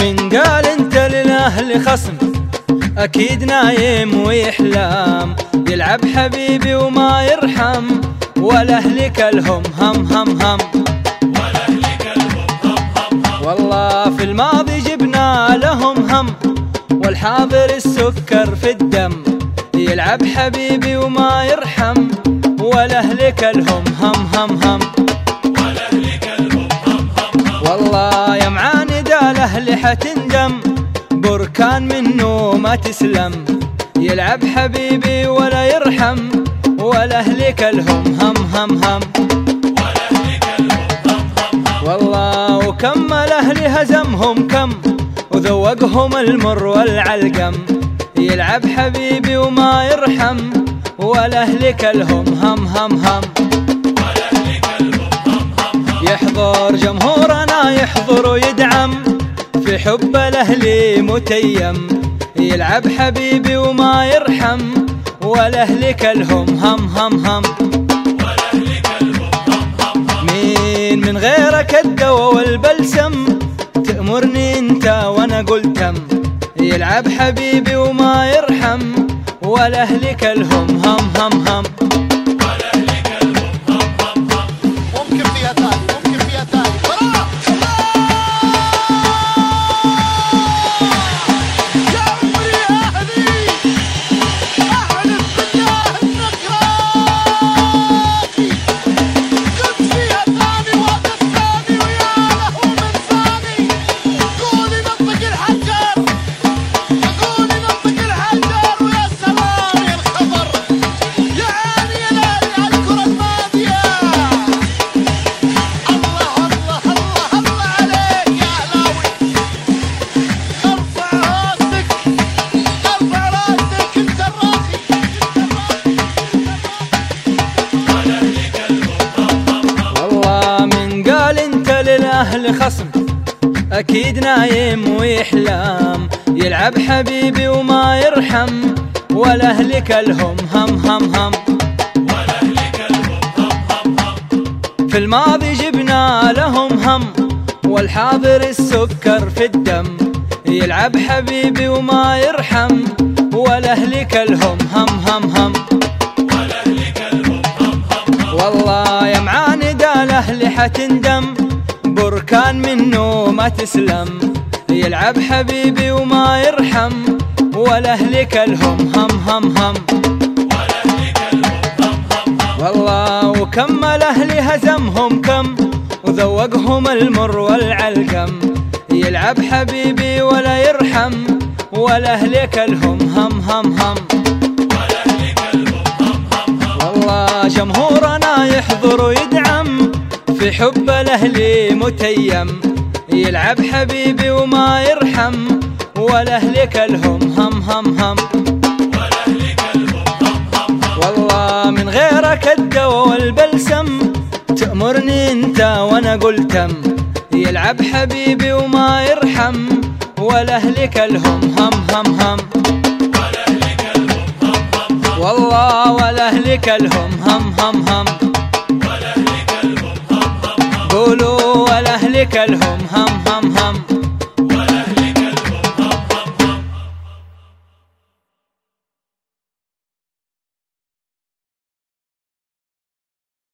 من قال انت للأهل خصم. أكيد نايم ويحلم يلعب حبيبي وما يرحم. ولا اهلك الهم هم هم هم. والله في الماضي جبنا لهم هم. والحاضر السكر في الدم يلعب حبيبي وما يرحم. ولا اهلك الهم هم هم هم. الاهل حتندم بركان منه ما تسلم. يلعب حبيبي ولا يرحم ولا اهلك الهم هم هم هم. والله وكم الأهل هزمهم كم وذوقهم المر والعلقم. يلعب حبيبي وما يرحم ولا اهلك الهم هم هم هم. يحضر جمهورنا يحضر ويدعم. في حب الأهل متيم يلعب حبيبي وما يرحم ولا اهلك الهم هم هم هم. مين من غيرك الدوا والبلسم؟ تأمرني أنت وأنا قلتم يلعب حبيبي وما يرحم ولا اهلك الهم هم هم هم. للاهل خصم أكيد نايم ويحلم. يلعب حبيبي وما يرحم ولا اهلك الهم هم هم هم. في الماضي جبنا لهم هم والحاضر السكر في الدم. يلعب حبيبي وما يرحم ولا اهلك الهم هم هم هم. والله يا معاند الأهل حتندم. بركان منه ما تسلم يلعب حبيبي وما يرحم اهلك الهم هم هم هم. والله وكم الاهل هزمهم كم وذوقهم المر والعلقم. يلعب حبيبي ولا يرحم اهلك الهم هم هم هم. والله جمهورنا يحضر ويدعم. في حب الاهل متيم يلعب حبيبي وما يرحم ولا اهلك الهم هم هم هم. والله من غيرك الدوا والبلسم تأمرني أنت وأنا قلتم. يلعب حبيبي وما يرحم ولا اهلك الهم هم هم هم. والله ولا اهلك قولوا ولا اهلك الهم هم هم